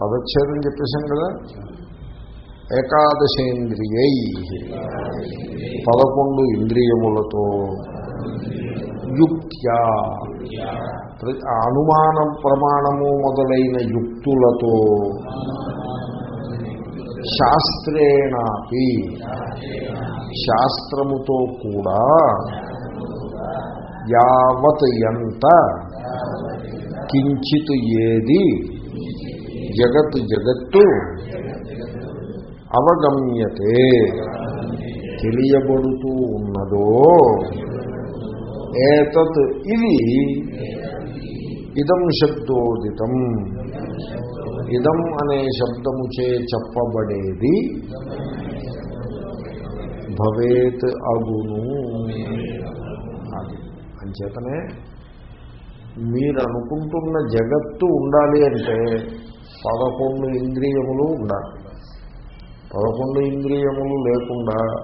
పదచ్ఛేదం చెప్పేశాం కదా? ఏకాదశేంద్రియై పదకొండు ఇంద్రియములతో యుక్త్యా. అనుమాన ప్రమాణము మొదలైన యుక్తులతో శాస్త్రేణాపి శాస్త్రముతో కూడా యావత్ ఎంత కించిత్ ఏది జగత్ జగత్తు అవగమ్యతే. తెలియబడుతూ ఉన్నదో ఏతత్ ఇది. ఇదం శబ్దోదితం. ఇదం అనే శబ్దముచే చెప్పబడేది. భవేత్ అగును. అది. అంచేతనే మీరు అనుకుంటున్న జగత్తు ఉండాలి అంటే పదకొండు ఇంద్రియములు ఉండాలి. పదకొండు ఇంద్రియములు లేకుండా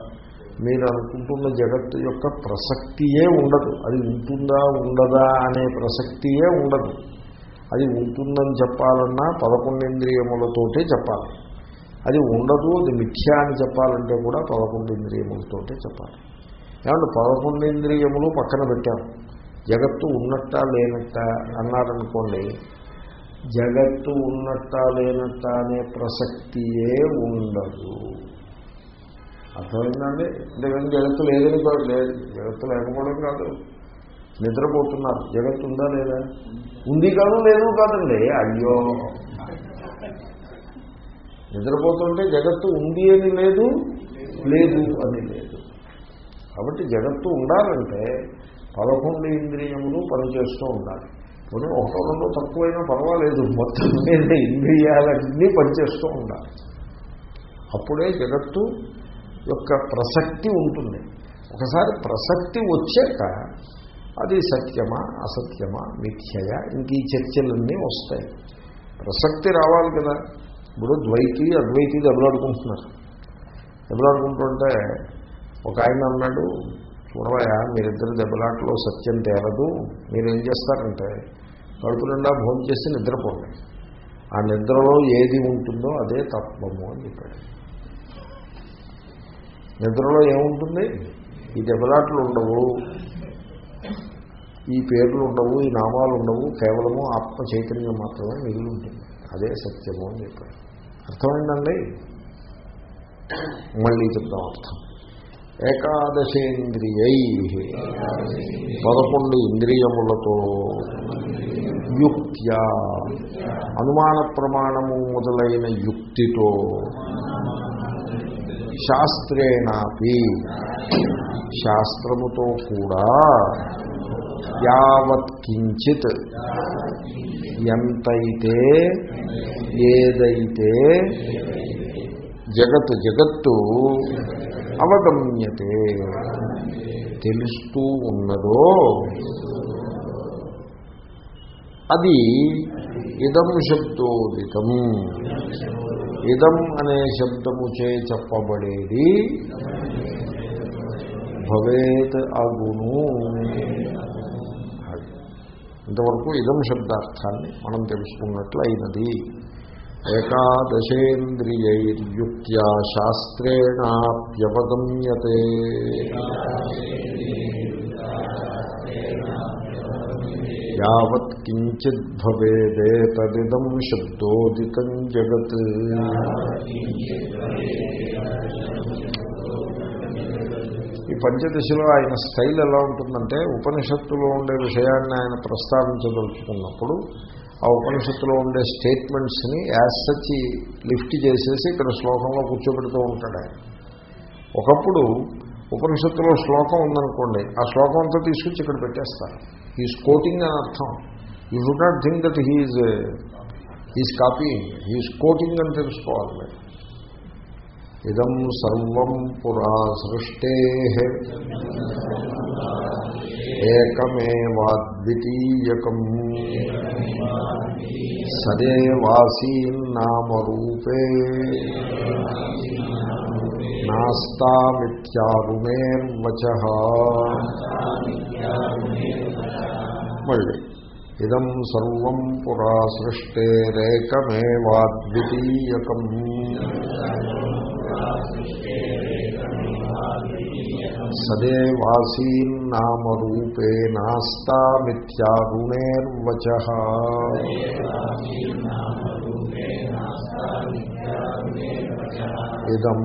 మీరు అనుకుంటున్న జగత్తు యొక్క ప్రసక్తియే ఉండదు. అది ఉంటుందా ఉండదా అనే ప్రసక్తియే ఉండదు. అది ఉంటుందని చెప్పాలన్నా పదకొండు ఇంద్రియములతోటే చెప్పాలి. అది ఉండదు అది మిథ్యా అని చెప్పాలంటే కూడా పదకొండు ఇంద్రియములతోటే చెప్పాలి. ఏమంటే పదకొండు ఇంద్రియములు పక్కన పెట్టాం. జగత్తు ఉన్నట్ట లేనట్ట అన్నారనుకోండి జగత్తు ఉన్నట్ట లేనట్ట అనే ప్రసక్తియే ఉండదు. అర్థమైందండి? అంతేకాని జగత్తు లేదని కాదు లేదు జగత్తు లేకపోవడం కాదు. నిద్రపోతున్నారు. జగత్తు ఉందా లేదా? ఉంది కాదు లేదు కాదండి. అయ్యో. నిద్రపోతుంటే జగత్తు ఉంది అని లేదు లేదు అని లేదు. కాబట్టి జగత్తు ఉండాలంటే పదకొండు ఇంద్రియములు పనిచేస్తూ ఉండాలి. పోనీ ఒకటో రెండో తక్కువైనా పర్వాలేదు. మొత్తం మీద ఇంద్రియాలన్నీ పనిచేస్తూ ఉండాలి. అప్పుడే జగత్తు యొక్క ప్రసక్తి ఉంటుంది. ఒకసారి ప్రసక్తి వచ్చాక అది సత్యమా అసత్యమా మిథ్యయా ఇంక ఈ చర్చలన్నీ వస్తాయి. ప్రసక్తి రావాలి కదా. ఇప్పుడు ద్వైతి అద్వైతి దెబ్బలాడుకుంటున్నారు దెబ్బలాడుకుంటుంటే ఒక ఆయన అన్నాడు చూడవయా మీరిద్దరు దెబ్బలాటలో సత్యం తేరదు. మీరేం చేస్తారంటే కడుపు నిండా భోజనం చేసి నిద్రపోండి ఆ నిద్రలో ఏది ఉంటుందో అదే తత్వము అని చెప్పాడు. నిద్రలో ఏముంటుంది? ఈ దెబ్బలాట్లు ఉండవు ఈ పేర్లు ఉండవు ఈ నామాలు ఉండవు కేవలము ఆత్మ చైతన్యం మాత్రమే మిగిలి ఉంటుంది అదే సత్యము అని చెప్పాడు. అర్థమైందండి? మళ్ళీ చెప్తాం అర్థం. ఏకాదశేంద్రియై పదకొండు ఇంద్రియములతో యుక్త్యా అనుమాన ప్రమాణము మొదలైన యుక్తితో శాస్త్రేణాపి శాస్త్రముతో కూడా యావత్ కించిత్ ఎంతైతే ఏదైతే జగత్ జగత్తు అవగమ్యతే తెలుస్తూ ఉన్నదో అది ఇదం శబ్దోదితం ఇదం అనే శబ్దముచే చెప్పబడేది. భవేత్ అగును. ఇంతవరకు ఇదం శబ్దార్థాన్ని మనం తెలుసుకున్నట్లు అయినది ఏకాదశేంద్రియైర్యుక్త్యా శాస్త్రేణాప్యవగమ్యతే యావత్ కించిద్ భవేదే తదిదం శబ్దోదితం జగత్ ఈ పంచదశలో ఆయన స్టైల్ ఎలా ఉంటుందంటే ఉపనిషత్తులో ఉండే విషయాన్ని ఆయన ప్రస్తావించదలుచుకున్నప్పుడు ఆ ఉపనిషత్తులో ఉండే స్టేట్మెంట్స్ని యాజ్ సచ్ లిఫ్ట్ చేసేసి ఇక్కడ శ్లోకంలో కూర్చోబెడుతూ ఉంటాడు ఆయన. ఒకప్పుడు ఉపనిషత్తులో శ్లోకం ఉందనుకోండి ఆ శ్లోకం అంతా తీసుకొచ్చి ఇక్కడ పెట్టేస్తారు. ఈ స్కోటింగ్ అని అర్థం. You should not think that he's is copying he's quoting అని తెలుసుకోవాలి మీరు ఇదం సర్వం పురా సృష్టే ఏకమేవాద్వితీయకం సదేవాసీన్నామరూపే నాస్తామిత్యారుణేర్వచ మళ్ళీ ఇదం సర్వం పురా సృష్టేరేకమేవాద్వితీయకం సదేవాసీన్నామరూపేనాస్తామిత్యారుణేర్వచ ఇదం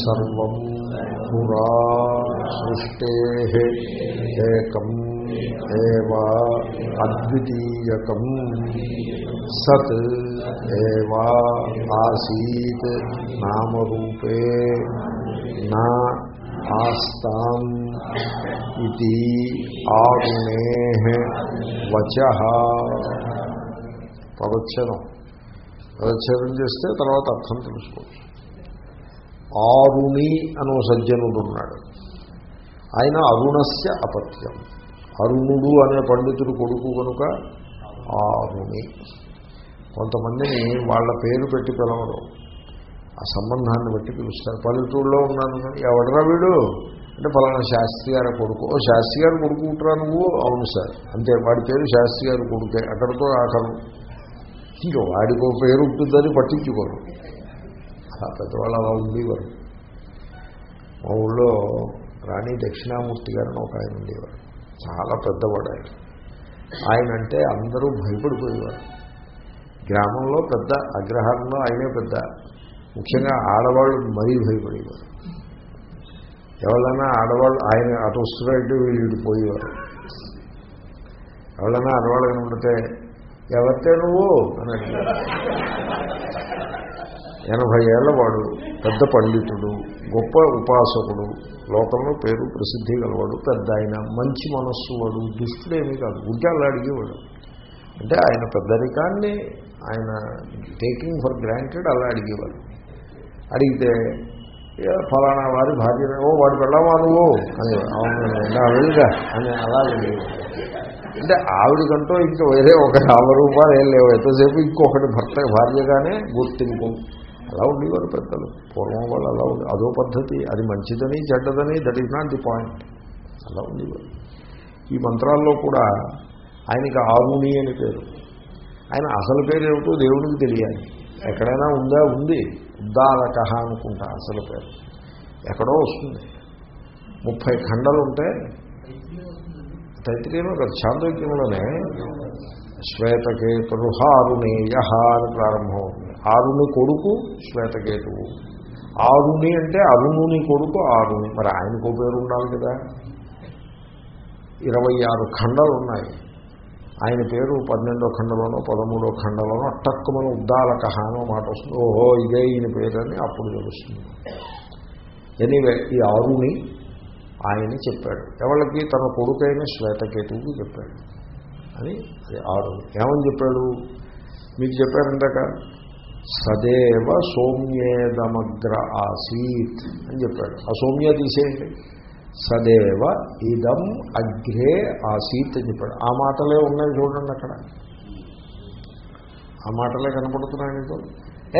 సర్వం పురా సృష్టే ఏకం ఏవ అద్వితీయకం సత్ ఏవ ఆసీత్ నామరూపే నా ఆస్తాం ఇది ఆరుణే వచ. పదచ్ఛేదం పదచ్ఛేదం చేస్తే తర్వాత అర్థం తెలుసుకోవచ్చు. ఆరుణి అనో సజ్జనుడు ఉన్నాడు ఆయన అరుణస్య అపత్యం. అరుణుడు అనే పండితుడు కొడుకు కనుక ఆరుణి కొంతమందిని వాళ్ళ పేరు పెట్టి పిలవరు. ఆ సంబంధాన్ని బట్టి పిలుస్తారు. పల్లెటూరులో ఉన్నాను ఎవడరా వీడు? అంటే పలానా శాస్త్రి గారి కొడుకు. ఓ శాస్త్రి గారు కొడుకు ఉంటారా నువ్వు? అవును సార్. అంతే వాడి పేరు శాస్త్రి గారి కొడుకే. అక్కడితో ఆఖరు. ఇంకా వాడికో పేరు ఉంటుందని పట్టించుకోరు. పెద్దవాళ్ళు అలా ఉండేవారు. మా ఊళ్ళో రాణి దక్షిణామూర్తి గారిని ఒక ఆయన ఉండేవారు. చాలా పెద్దవాడు ఆయన. ఆయన అంటే అందరూ భయపడిపోయేవారు. గ్రామంలో పెద్ద అగ్రహారంలో ఆయనే పెద్ద. ముఖ్యంగా ఆడవాళ్ళు మరీ భయపడేవారు. ఎవరైనా ఆడవాళ్ళు ఆయన అటు వస్తున్నారంటే వీళ్ళు పోయేవారు. ఎవరైనా ఆడవాళ్ళు కనబడితే ఎవరితే నువ్వు? అని ఎనభై ఏళ్ళ వాడు పెద్ద పండితుడు గొప్ప ఉపాసకుడు లోకంలో పేరు ప్రసిద్ధి గలవాడు పెద్ద ఆయన మంచి మనస్సు వాడు దుష్టుడేమీ కాదు. ఉంటే అలా అడిగేవాడు. అంటే ఆయన పెద్దరికాన్ని ఆయన టేకింగ్ ఫర్ గ్రాంటెడ్ అలా అడిగేవాడు. అడిగితే ఫలానా వారి భార్య ఓ వాడు వెళ్ళవాను అని అవును అని అలా అంటే ఆవిడకంటూ ఇంకా వేరే ఒక యాభై రూపాయలు ఏం లేవు. ఎంతసేపు ఇంకొకటి భర్త భార్యగానే గుర్తింపు. అలా ఉండేవారు పెద్దలు? పూర్వం వాళ్ళు అలా ఉంది అదో పద్ధతి. అది మంచిదని చెడ్డదని that is not the point అలా ఉండేవారు ఈ మంత్రాల్లో కూడా ఆయనకి ఆరుణి అని పేరు. ఆయన అసలు పేరు ఏమిటో దేవుడికి తెలియాలి. ఎక్కడైనా ఉందా? ఉంది. ఉద్దాలక అనుకుంటా అసలు పేరు. ఎక్కడో వస్తుంది. ముప్పై ఖండలు ఉంటే తైత్రీయంలో కదా చాంద్రోగ్యంలోనే శ్వేతకేతుడు హారుణేయ అని ప్రారంభం ఆరుని కొడుకు శ్వేతకేతువు. ఆరుని అంటే అరుణుని కొడుకు ఆరుని. మరి ఆయనకు పేరు ఉండాలి కదా. ఇరవై ఆరు ఖండాలు ఉన్నాయి ఆయన పేరు పన్నెండో ఖండలోనో పదమూడో ఖండలోనో టక్కుమని ఉద్దాలక అనో మాట వస్తుంది. ఓహో ఇదే ఈయన పేరు అని అప్పుడు తెలుస్తుంది. ఎనీవే ఈ ఆరుని ఆయన చెప్పాడు. ఎవరికి తన కొడుకైన శ్వేతకేతువుకి చెప్పాడు. అని ఆరు ఏమని చెప్పాడు? మీకు చెప్పారంటాక సదేవ సోమ్యేదమగ్ర ఆసీత్ అని చెప్పాడు. ఆ సౌమ్య తీసేయండి. సదేవ ఇదం అగ్రే ఆసీత్ అని చెప్పాడు. ఆ మాటలే ఉన్నాయి చూడండి అక్కడ. ఆ మాటలే కనపడుతున్నాయి నీకు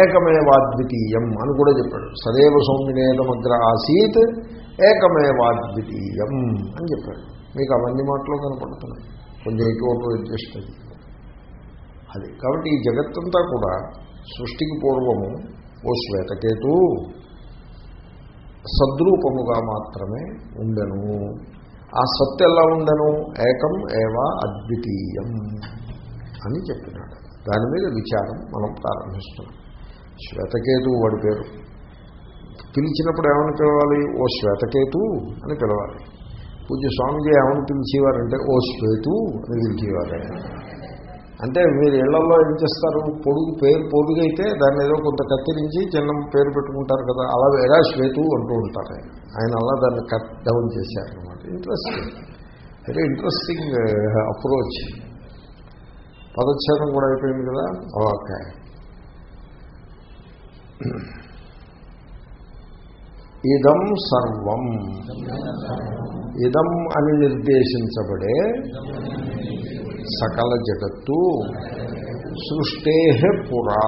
ఏకమేవాద్వితీయం అని కూడా చెప్పాడు. సదేవ సౌమ్యనేదమగ్ర ఆసీత్ ఏకమేవాద్వితీయం అని చెప్పాడు. మీకు అవన్నీ మాటలు కనపడుతున్నాయి. కొంచెం ఎక్కువ అడ్జస్ట్ అది. కాబట్టి ఈ జగత్తంతా కూడా సృష్టికి పూర్వము ఓ శ్వేతకేతు సద్రూపముగా మాత్రమే ఉండెను. ఆ సత్ ఎలా ఉండెను? ఏకం ఏవా అద్వితీయం అని చెప్పినాడు. దాని మీద విచారం మనం ప్రారంభిస్తున్నాం. శ్వేతకేతు వాడి పేరు. పిలిచినప్పుడు ఏమని పిలవాలి? ఓ శ్వేతకేతు అని పిలవాలి. పూజ స్వామిజీ ఏమని పిలిచేవారంటే ఓ శ్వేతు అని పిలిచేవారు. అంటే మీరు ఇళ్ళలో ఏం చేస్తారు? పొడుగు పేరు పొడుగైతే దాన్ని ఏదో కొంత కత్తిరించి చిన్న పేరు పెట్టుకుంటారు కదా అలా వేరా శ్వేతు అంటూ ఉంటారు ఆయన. ఆయన అలా దాన్ని కట్ డౌన్ చేశారనమాట ఇంట్రెస్టింగ్ వెరీ ఇంట్రెస్టింగ్ అప్రోచ్ పదచ్ఛేదం కూడా అయిపోయింది కదా? ఓకే ఇదం సర్వం. ఇదం అని నిర్దేశించబడే సకల జగత్తు సృష్టే పురా.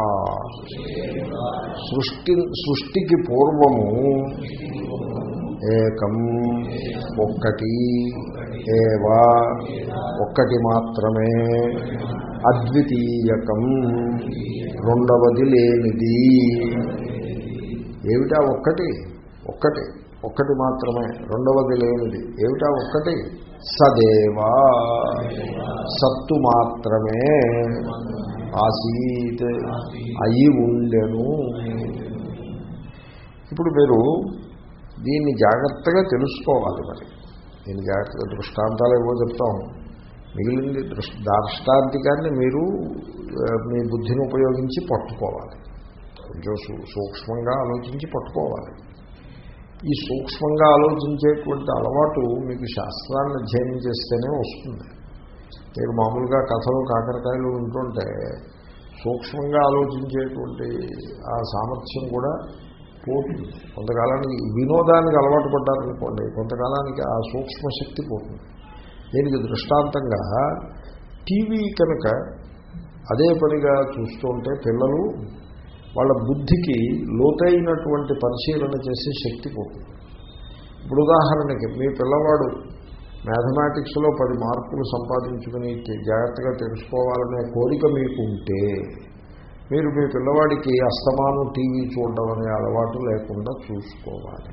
సృష్టి సృష్టికి పూర్వము ఏకం ఒక్కటి ఏవా ఒక్కటి మాత్రమే అద్వితీయకం రెండవది లేనిది. ఏమిటా ఒక్కటి? ఒక్కటి ఒక్కటి మాత్రమే రెండవది లేనిది. ఏమిటా ఒక్కటి? సదేవా. సత్తు మాత్రమే ఆసీత్ అయి ఉండెను. ఇప్పుడు మీరు దీన్ని జాగ్రత్తగా తెలుసుకోవాలి మరి. దీన్ని జాగ్రత్తగా దృష్టాంతాలు ఏవో చెప్తాం. మిగిలింది దృష్టాంతికాన్ని మీరు మీ బుద్ధిని ఉపయోగించి పట్టుకోవాలి. కొంచెం సూక్ష్మంగా ఆలోచించి పట్టుకోవాలి. ఈ సూక్ష్మంగా ఆలోచించేటువంటి అలవాటు మీకు శాస్త్రాన్ని అధ్యయనం చేస్తేనే వస్తుంది. మీరు మామూలుగా కథలు కాకరకాయలు వింటుంటే సూక్ష్మంగా ఆలోచించేటువంటి ఆ సామర్థ్యం కూడా పోతుంది. కొంతకాలానికి వినోదానికి అలవాటు పడ్డారనుకోండి కొంతకాలానికి ఆ సూక్ష్మ శక్తి పోతుంది. దీనికి దృష్టాంతంగా టీవీ కనుక అదే పనిగా చూస్తుంటే పిల్లలు వాళ్ళ బుద్ధికి లోతైనటువంటి పరిశీలన చేసే శక్తి పోతుంది. ఇప్పుడు ఉదాహరణకి మీ పిల్లవాడు మ్యాథమెటిక్స్లో పది మార్కులు సంపాదించుకుని జాగ్రత్తగా తెలుసుకోవాలనే కోరిక మీకు ఉంటే మీరు మీ పిల్లవాడికి అస్తమానం టీవీ చూడడం అనే అలవాటు లేకుండా చూసుకోవాలి.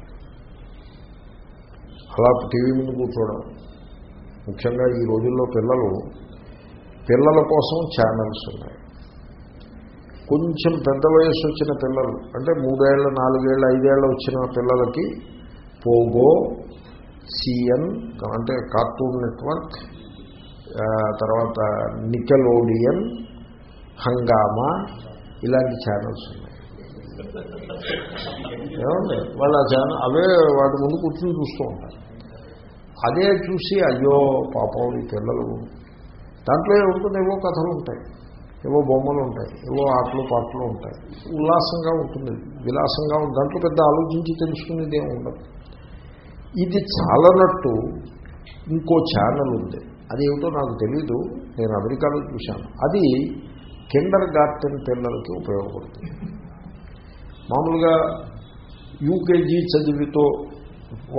అలా టీవీ ముందు కూర్చోవడం. ముఖ్యంగా ఈ రోజుల్లో పిల్లలు పిల్లల కోసం ఛానల్స్ ఉన్నాయి. కొంచెం పెద్ద వయసు వచ్చిన పిల్లలు అంటే మూడేళ్ళ నాలుగేళ్ళ ఐదేళ్ళ వచ్చిన పిల్లలకి పోగో సిఎన్ అంటే కార్టూన్ నెట్వర్క్ తర్వాత నికెలోడియన్ హంగామా ఇలాంటి ఛానల్స్ ఉన్నాయి. ఏమండి? వాళ్ళు ఆ ఛానల్ అవే వాటి ముందు కూర్చుని చూస్తూ ఉంటారు. అదే చూసి అయ్యో పాపం ఈ పిల్లలు. దాంట్లో ఏముంటుంది? ఏవో కథలు ఉంటాయి. ఏవో బొమ్మలు ఉంటాయి ఏవో ఆటలు పాటలు ఉంటాయి. ఉల్లాసంగా ఉంటుంది విలాసంగా ఉంటుంది. దాంట్లో పెద్ద ఆలోచించి తెలుసుకునేది ఏమి ఉండదు. ఇది చాలనట్టు ఇంకో ఛానల్ ఉంది. అది ఏమిటో నాకు తెలీదు నేను అమెరికాలో చూశాను. అది కిండర్ గార్టెన్ పిల్లలకి ఉపయోగపడుతుంది. మామూలుగా యూకేజీ చదివితో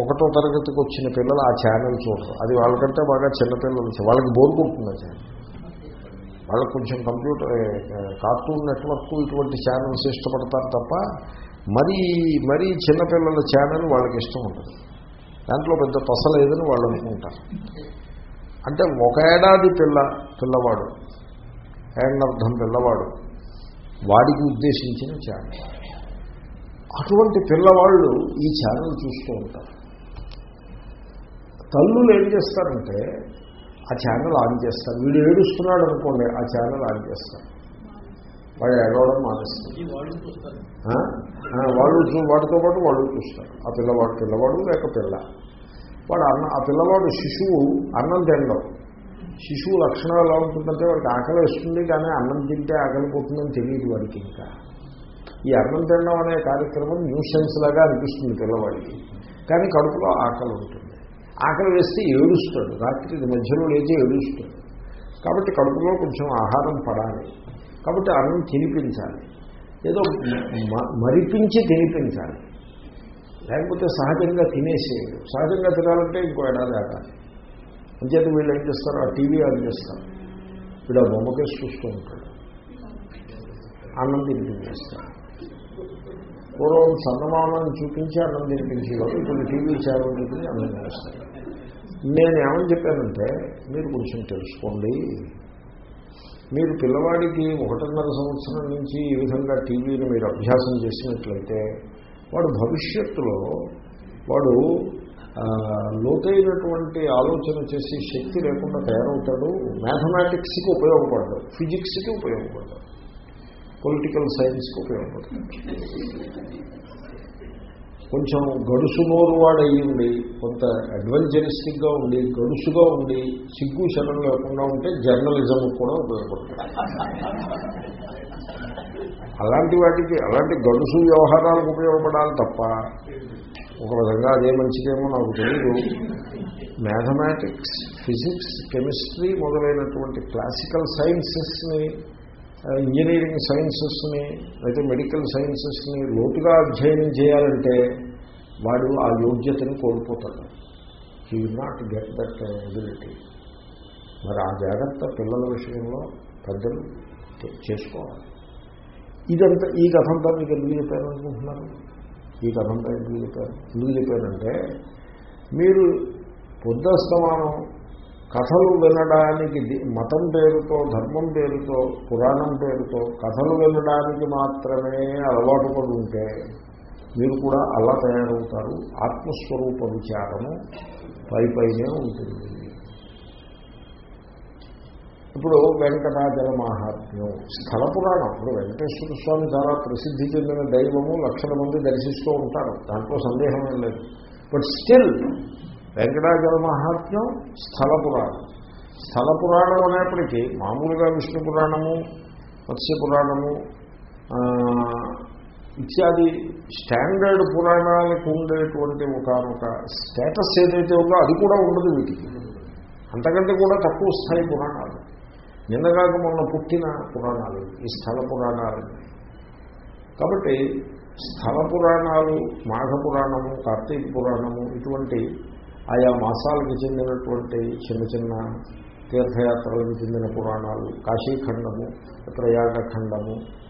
ఒకటో తరగతికి వచ్చిన పిల్లలు ఆ ఛానల్ చూడరు. అది వాళ్ళకంటే బాగా చిన్నపిల్లలు వాళ్ళకి బోర్ కొడుతుంది ఆ ఛానల్ వాళ్ళకు కొంచెం కంప్యూటర్ కార్టూన్ నెట్వర్క్ ఇటువంటి ఛానల్స్ ఇష్టపడతారు తప్ప మరీ మరీ చిన్నపిల్లల ఛానల్ వాళ్ళకి ఇష్టం ఉండదు. దాంట్లో పెద్ద పసలేదని వాళ్ళు అనుకుంటారు. అంటే ఒక ఏడాది పిల్ల పిల్లవాడు ఏడనర్థం పిల్లవాడు వాడికి ఉద్దేశించిన ఛానల్ అటువంటి పిల్లవాళ్ళు ఈ ఛానల్ చూస్తూ ఉంటారు. తల్లులు ఏం చేస్తారంటే ఆ ఛానల్ ఆన్ చేస్తారు వీడు ఏడుస్తున్నాడు అనుకోండి ఆ ఛానల్ ఆన్ చేస్తారు. వాడు ఏడవడం మానేస్తారు వాళ్ళు వాడితో పాటు వాళ్ళు చూస్తారు ఆ పిల్లవాడు పిల్లవాడు లేక పిల్ల. వాడు అన్న ఆ పిల్లవాడు శిశువు అన్నం తినడం. శిశువు లక్షణం ఎలా ఉంటుందంటే వాడికి ఆకలి వేస్తుంది కానీ అన్నం తింటే ఆకలి పోతుందని తెలియదు వాడికి ఇంకా. ఈ అన్నం తినడం అనే కార్యక్రమం న్యూసెన్స్ లాగా అనిపిస్తుంది పిల్లవాడికి. కానీ కడుపులో ఆకలి ఉంటుంది. ఆకలి వేస్తే ఏడుస్తాడు. రాత్రి మధ్యలో లేచి ఏడుస్తాడు. కాబట్టి కడుపులో కొంచెం ఆహారం పడాలి. కాబట్టి అన్నం తినిపించాలి. ఏదో మ- మరిపించి తినిపించాలి. లేకపోతే సహజంగా తినేసేయడు. సహజంగా తినాలంటే ఇంకో ఏడాది ఆగాలి. అంచేత వీళ్ళు ఏం చేస్తారు? ఆ టీవీ ఆన్ చేస్తారు. వీడు ఆ బొమ్మకేసి చూస్తూ ఉంటాడు. అన్నం తినిపించేస్తారు పూర్వం చందమామని చూపించి అన్నం తినిపించేవారు ఇప్పుడు టీవీ ఛానల్ చూపించి అన్నం చేస్తారు. నేను ఏమని చెప్పానంటే మీరు కొంచెం తెలుసుకోండి. మీరు పిల్లవాడికి ఒకటిన్నర సంవత్సరం నుంచి ఈ విధంగా టీవీని మీరు అభ్యాసం చేసినట్లయితే వాడు భవిష్యత్తులో వాడు లోతైనటువంటి ఆలోచన చేసి శక్తి లేకుండా తయారవుతాడు. మ్యాథమెటిక్స్కి ఉపయోగపడతాడు ఫిజిక్స్కి ఉపయోగపడతాడు పొలిటికల్ సైన్స్కి ఉపయోగపడుతుంది. కొంచెం గడుసు నోరు వాడయి ఉండి కొంత అడ్వెంచరిస్టిక్గా ఉండి గడుసుగా ఉండి సిగ్గు శరం లేకుండా ఉంటే జర్నలిజం కూడా ఉపయోగపడుతుంది. అలాంటి వాటికి అలాంటి గడుసు వ్యవహారాలకు ఉపయోగపడాలి తప్ప ఒక విధంగా అదే మంచిదేమో నాకు తెలియదు మ్యాథమెటిక్స్ ఫిజిక్స్ కెమిస్ట్రీ మొదలైనటువంటి క్లాసికల్ సైన్సెస్ని ఇంజనీరింగ్ సైన్సెస్ని అయితే మెడికల్ సైన్సెస్ని లోతుగా అధ్యయనం చేయాలంటే వాడు ఆ యోగ్యతను కోల్పోతాడు. He will not get that ability మరి ఆ జాగ్రత్త పిల్లల విషయంలో పెద్దలు చేసుకోవాలి. ఇదంతా ఈ కథంతా మీకు ఎందుకు చెప్పారు అనుకుంటున్నారు ఈ కథంతా ఎందుకు చెప్పారు? ఎందుకు చెప్పారంటే మీరు పొద్దస్తమానం కథలు వినడానికి మతం పేరుతో ధర్మం పేరుతో పురాణం పేరుతో కథలు వినడానికి మాత్రమే అలవాటు పడి ఉంటే మీరు కూడా అలా తయారవుతారు. ఆత్మస్వరూప విచారము పై పైనే ఉంటుంది. ఇప్పుడు వెంకటాచల మహాత్మ్యం స్థల పురాణం. ఇప్పుడు వెంకటేశ్వర స్వామి చాలా ప్రసిద్ధి చెందిన దైవము లక్షల మంది దర్శిస్తూ ఉంటారు. దాంట్లో సందేహం లేదు. బట్ స్టిల్ వెంకటాచల మహాత్మ్యం స్థల పురాణం. స్థల పురాణం అనేప్పటికీ మామూలుగా విష్ణు పురాణము మత్స్య పురాణము ఇత్యాది స్టాండర్డ్ పురాణాలకు ఉండేటువంటి ఒక ఒక స్టేటస్ ఏదైతే ఉందో అది కూడా ఉండదు వీటికి. అంతకంటే కూడా తక్కువ స్థాయి పురాణాలు. నిన్నగాక మొన్న పుట్టిన పురాణాలు ఈ స్థల పురాణాలు. కాబట్టి స్థల పురాణాలు మాఘ పురాణము కార్తీక పురాణము ఇటువంటి ఆయా మాసాలకు చెందినటువంటి చిన్న చిన్న తీర్థయాత్రలకు చెందిన పురాణాలు కాశీఖండము ప్రయాగఖండము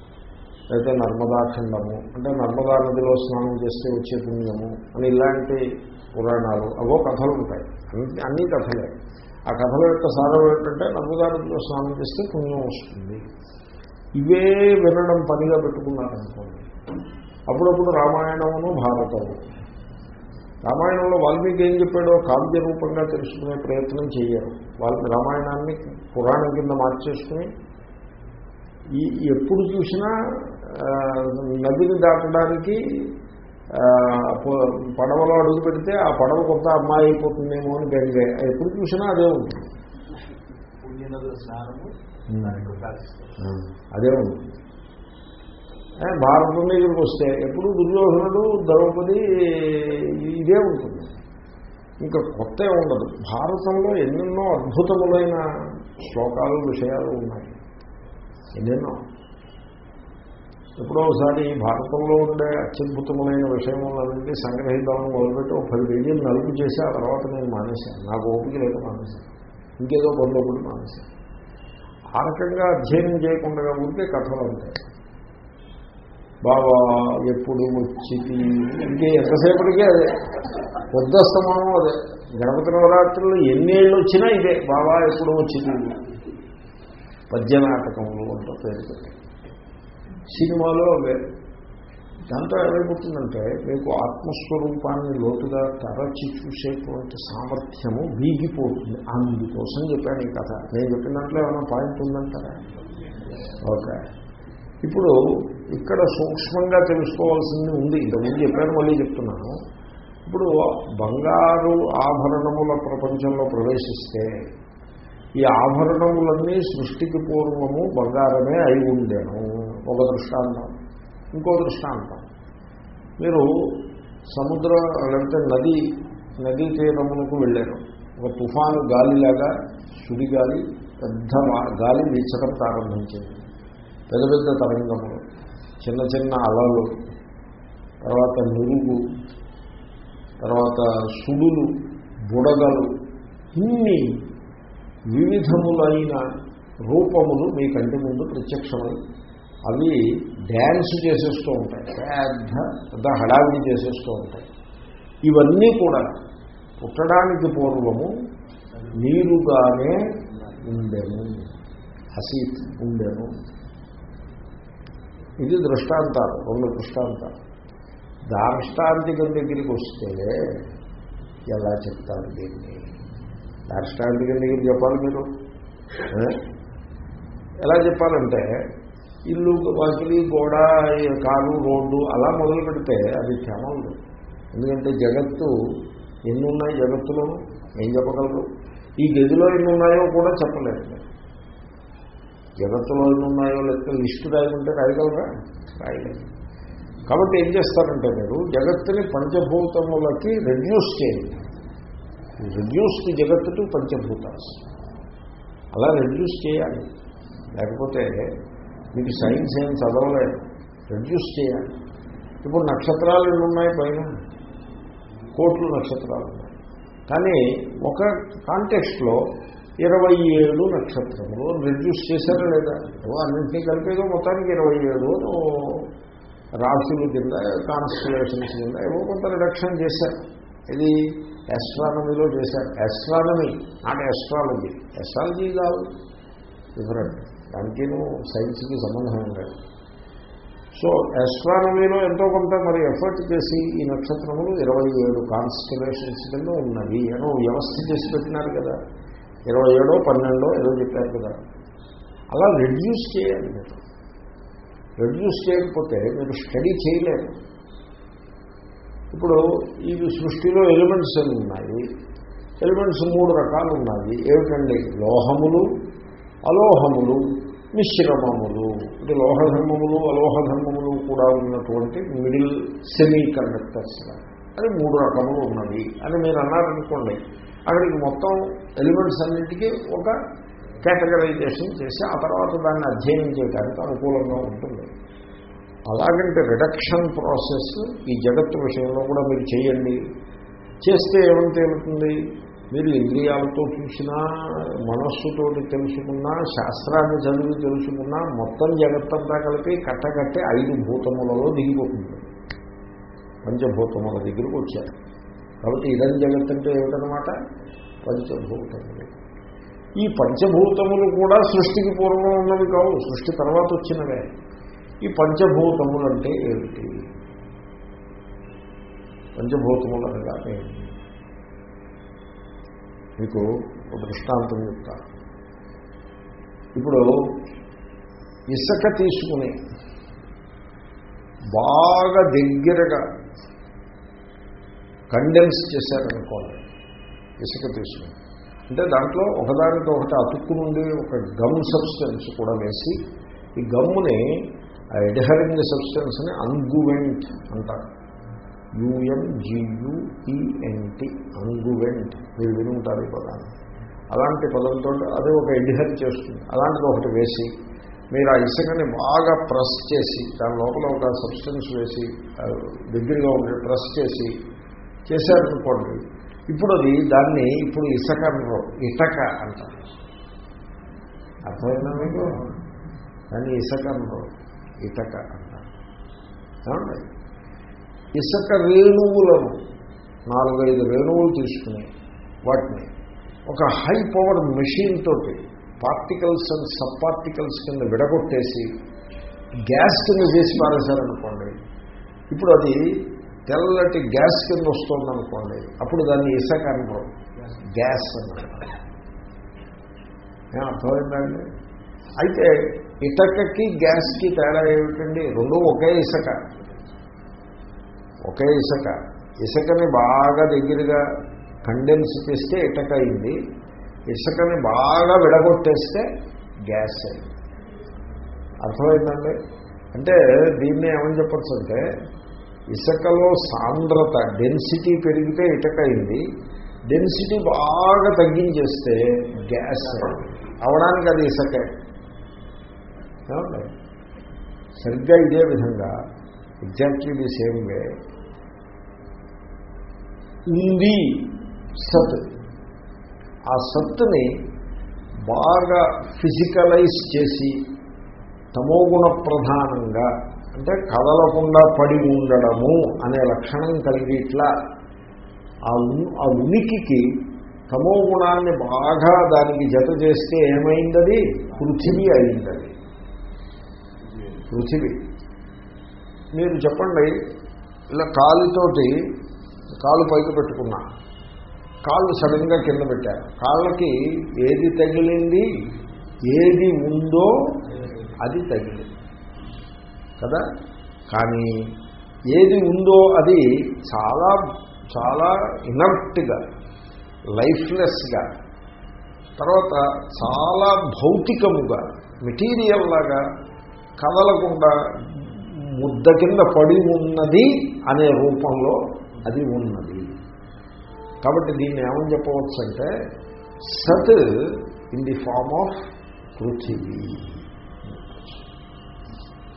అయితే నర్మదా ఖండము అంటే నర్మదా నదిలో స్నానం చేస్తే వచ్చే పుణ్యము అని ఇలాంటి పురాణాలు అవో కథలు ఉంటాయి. అన్ని అన్ని కథలే. ఆ కథల యొక్క సారం ఏంటంటే నర్మదా నదిలో స్నానం చేస్తే పుణ్యం వస్తుంది. ఇవే వినడం పనిగా పెట్టుకున్నారనుకోండి. అప్పుడప్పుడు రామాయణమును భారతము. రామాయణంలో వాల్మీకి ఏం చెప్పాడో కావ్య రూపంగా తెలుసుకునే ప్రయత్నం చేయరు. వాళ్ళకి రామాయణాన్ని పురాణం కింద మార్చేసుకుని ఈ ఎప్పుడు చూసినా నదిని దాటడానికి పడవలో అడుగు పెడితే ఆ పడవ కొంత అమ్మాయి అయిపోతుందేమో అని బెంగే ఎప్పుడు చూసినా అదే ఉంటుంది. అదే ఉంటుంది. భారతం దగ్గరికి వస్తే ఎప్పుడు దుర్యోధనుడు ద్రౌపది ఇదే ఉంటుంది. ఇంకా కొత్త ఉండదు. భారతంలో ఎన్నెన్నో అద్భుతములైన శ్లోకాలు విషయాలు ఉన్నాయి. ఎన్నెన్నో. ఎప్పుడో ఒకసారి భారతంలో ఉండే అత్యద్భుతములైన విషయములన్నింటి సంగ్రహిద్దామని మొదలుపెట్టి ఒక పది పేజీలు నలుపు చేసి ఆ తర్వాత నేను మానేశాను. నాకు ఓపిక లేక మానేశాను. ఇంకేదో బంధువులు మానేశాను ఆ రకంగా అధ్యయనం చేయకుండా ఉంటే కథలు ఉంటాయి. బాబా ఎప్పుడు వచ్చి ఇంకే ఎంతసేపటికే అదే. పొద్దస్తమానం అదే. గణపతి నవరాత్రులు ఎన్నేళ్ళు వచ్చినా ఇదే. బాబా ఎప్పుడు వచ్చి పద్యనాటకములు అంటూ పేరు సినిమాలో అవే. దాంతో ఏమైపోతుందంటే మీకు ఆత్మస్వరూపాన్ని లోతుగా తరచి చూసేటువంటి సామర్థ్యము వీగిపోతుంది. అందుకోసం చెప్పాను ఈ కథ. నేను చెప్పిన దాంట్లో ఏమైనా పాయింట్ ఉందంటారా? ఓకే. ఇప్పుడు ఇక్కడ సూక్ష్మంగా తెలుసుకోవాల్సింది ఉంది. ఇంతకుముందు చెప్పాను మళ్ళీ చెప్తున్నాను. ఇప్పుడు బంగారు ఆభరణముల ప్రపంచంలో ప్రవేశిస్తే ఈ ఆభరణములన్నీ సృష్టికి పూర్వము బంగారమే అయి ఉండేను. ఒక దృష్టాంతం. ఇంకో దృష్టాంతం. మీరు సముద్ర లేకపోతే నది నదీ తీరమునకు వెళ్ళారు. ఒక తుఫాను గాలిలాగా సుడిగాలి పెద్ద గాలి వీచడం ప్రారంభించింది. పెద్ద పెద్ద తరంగములు. చిన్న చిన్న అలలు తర్వాత నురుగు తర్వాత సుడులు బుడగలు ఇన్ని వివిధములైన రూపములు మీ కంటి ముందు ప్రత్యక్షమై అవి డ్యాన్స్ చేసేస్తూ ఉంటాయి. పెద్ద పెద్ద హడావిడి చేసేస్తూ ఉంటాయి. ఇవన్నీ కూడా పుట్టడానికి పూర్వము నీరుగానే ఉండేము హసీత్ ఉండేము ఇది దృష్టాంతాలు రెండు దృష్టాంతాలు. దార్ష్టాంతికం దగ్గరికి వస్తే ఎలా చెప్తారు దీన్ని? దార్ష్టాంతికం దగ్గర చెప్పాలి మీరు? ఎలా చెప్పాలంటే ఇల్లు వాకిలి గోడ కారు రోడ్డు అలా మొదలు పెడితే అది క్షమలు ఎందుకంటే జగత్తు ఎన్ని ఉన్నాయి జగత్తులో ఏం చెప్పగలరు? ఈ గదిలో ఎన్ని ఉన్నాయో కూడా చెప్పలేదు. జగత్తులో ఎన్ని ఉన్నాయో లేకపోతే లిస్టు రాయకుంటే రాయగలరా? రాయలేదు. కాబట్టి ఏం చేస్తారంటే మీరు జగత్తుని పంచభూతములకి రెడ్యూస్ చేయండి. రెడ్యూస్ ది జగత్తు టు పంచభూతాస్ అలా రెడ్యూస్ చేయాలి. లేకపోతే మీకు సైన్స్ ఏం చదవలేదు. రెడ్యూస్ చేయాలి. ఇప్పుడు నక్షత్రాలు ఎన్ని ఉన్నాయి పైన? కోట్లు నక్షత్రాలు ఉన్నాయి. కానీ ఒక కాంటెక్స్ట్లో ఇరవై ఏడు నక్షత్రములు. రెడ్యూస్ చేశారా లేదా? అన్నింటినీ కలిపేదో మొత్తానికి ఇరవై ఏడు రాశులు కింద కాన్స్టలేషన్స్ కింద ఏవో కొంత రిడక్షన్ చేశారు. ఇది ఎస్ట్రానమీలో చేశారు. ఎస్ట్రానమీ నాట్ ఎస్ట్రాలజీ ఎస్ట్రాలజీ కాదు. డిఫరెంట్ దానికి సైన్స్కి సంబంధం ఏం లేదు. సో ఎస్ట్రానమీలో ఎంతో కొంత మరి ఎఫర్ట్ చేసి ఈ నక్షత్రములు ఇరవై ఏడు కాన్స్టలేషన్స్ కింద ఉన్నవి. అని వ్యవస్థ చేసి పెట్టినారు కదా. ఇరవై ఏడో పన్నెండో ఏదో చెప్పారు కదా. అలా రెడ్యూస్ చేయాలి మీరు. రెడ్యూస్ చేయకపోతే మీరు స్టడీ చేయలేరు. ఇప్పుడు ఈ సృష్టిలో ఎలిమెంట్స్ అని ఉన్నాయి. ఎలిమెంట్స్ మూడు రకాలు ఉన్నాయి. ఏమిటండి? లోహములు అలోహములు మిశ్రమములు. ఇది లోహధర్మములు అలోహధర్మములు కూడా ఉన్నటువంటి మిడిల్ సెమీ కండక్టర్స్ అని మూడు రకములు ఉన్నవి. అని మీరు అన్నారనుకోండి అక్కడికి మొత్తం ఎలిమెంట్స్ అన్నింటికీ ఒక కేటగరైజేషన్ చేసి ఆ తర్వాత దాన్ని అధ్యయనం చేయడానికి అనుకూలంగా ఉంటుంది. అలాగంటే రిడక్షన్ ప్రాసెస్ ఈ జగత్తు విషయంలో కూడా మీరు చేయండి. చేస్తే ఏమని తేలుతుంది మీరు ఇంద్రియాలతో చూసినా మనస్సుతోటి తెలుసుకున్నా శాస్త్రాన్ని చదివి తెలుసుకున్నా మొత్తం జగత్తంతా కలిపి కట్టకట్టే ఐదు భూతములలో దిగిపోతుంది. పంచభూతముల దగ్గరకు వచ్చారు. కాబట్టి ఇదం జగత్ అంటే ఏమిటనమాట పంచభూతములు. ఈ పంచభూతములు కూడా సృష్టికి పూర్వం ఉన్నవి కావు సృష్టి తర్వాత వచ్చినవే. ఈ పంచభూతములు అంటే ఏమిటి? పంచభూతములు అనగా మీకు ఒక దృష్టాంతం చెప్తా. ఇప్పుడు ఇసుక తీసుకుని బాగా దగ్గరగా కండెన్స్ చేశారనుకోండి ఇసుక తీసుకుని. అంటే దాంట్లో ఒకదానితో ఒకటి అతుక్కు నుండి ఒక గమ్ సబ్స్టెన్స్ కూడా వేసి ఈ గమ్ముని ఎడహరింగ్ సబ్స్టెన్స్ని అంగువెంట్ అంటారు. యుఎంజియుఈఎన్టి అంగువెంట్. మీరు వినుంటారు ఈ పదాన్ని. అలాంటి పదంతో అదే ఒక ఎడిహర్ చేస్తుంది. అలాంటిది ఒకటి వేసి మీరు ఆ ఇసుకని బాగా ప్రెస్ చేసి దాని లోపల ఒక సబ్స్టెన్స్ వేసి దగ్గరగా ఉండే ప్రెస్ చేసి చేశారనుకోండి ఇప్పుడు అది దాన్ని ఇప్పుడు ఇసక అనరు ఇటక అంటారు. అర్థమైందా మీకు? దాన్ని ఇసక అనరు ఇటక అంటారు. ఏమండి? ఇసుక రేణువులను నాలుగైదు రేణువులు తీసుకుని వాటిని ఒక హై పవర్ మెషిన్ తోటి పార్టికల్స్ అండ్ సబ్ పార్టికల్స్ కింద విడగొట్టేసి గ్యాస్ కింద చేసి పారేశారనుకోండి. ఇప్పుడు అది తెల్లటి గ్యాస్ కింద వస్తుందనుకోండి అప్పుడు దాన్ని ఇసక అనుకో గ్యాస్ అన్నారు అర్థమైందండి? అయితే ఇటకకి గ్యాస్కి తేడా ఏమిటండి? రెండు ఒకే ఇసక. ఒకే ఇసక. ఇసుకని బాగా దగ్గరగా కండెన్స్ చేస్తే ఇటక అయింది. ఇసుకని బాగా విడగొట్టేస్తే గ్యాస్ అయింది. అర్థమైందండి? అంటే దీన్ని ఏమని చెప్పచ్చు అంటే ఇసుకలో సాంద్రత డెన్సిటీ పెరిగితే ఇటక అయింది డెన్సిటీ బాగా తగ్గించేస్తే గ్యాస్ అవడానికి అది ఇసుకే. సరిగ్గా ఇదే విధంగా ఎగ్జాక్ట్లీ ది సేమ్ వే. ఉంది సత్. ఆ సత్తుని బాగా ఫిజికలైజ్ చేసి తమోగుణ ప్రధానంగా అంటే కదలకుండా పడి ఉండడము అనే లక్షణం కలిగి ఇట్లా ఆ ఆ ఉనికికి తమో గుణాన్ని బాగా దానికి జత చేస్తే ఏమైందది? పృథివీ అయిందది. పృథివీ. మీరు చెప్పండి ఇలా కాలుతోటి కాలు పైకి పెట్టుకున్నా కాళ్ళు సడన్గా కింద పెట్టారు కాళ్ళకి ఏది తగిలింది? ఏది ఉందో అది తగిలింది. కదా? కానీ ఏది ఉందో అది చాలా చాలా ఇనర్ట్గా లైఫ్లెస్గా తర్వాత చాలా భౌతికముగా మెటీరియల్ లాగా కదలకుండా ముద్ద కింద పడి ఉన్నది అనే రూపంలో అది ఉన్నది. కాబట్టి దీన్ని ఏమని చెప్పవచ్చు అంటే సత్ ఇన్ ది ఫార్మ్ ఆఫ్ పృథివీ.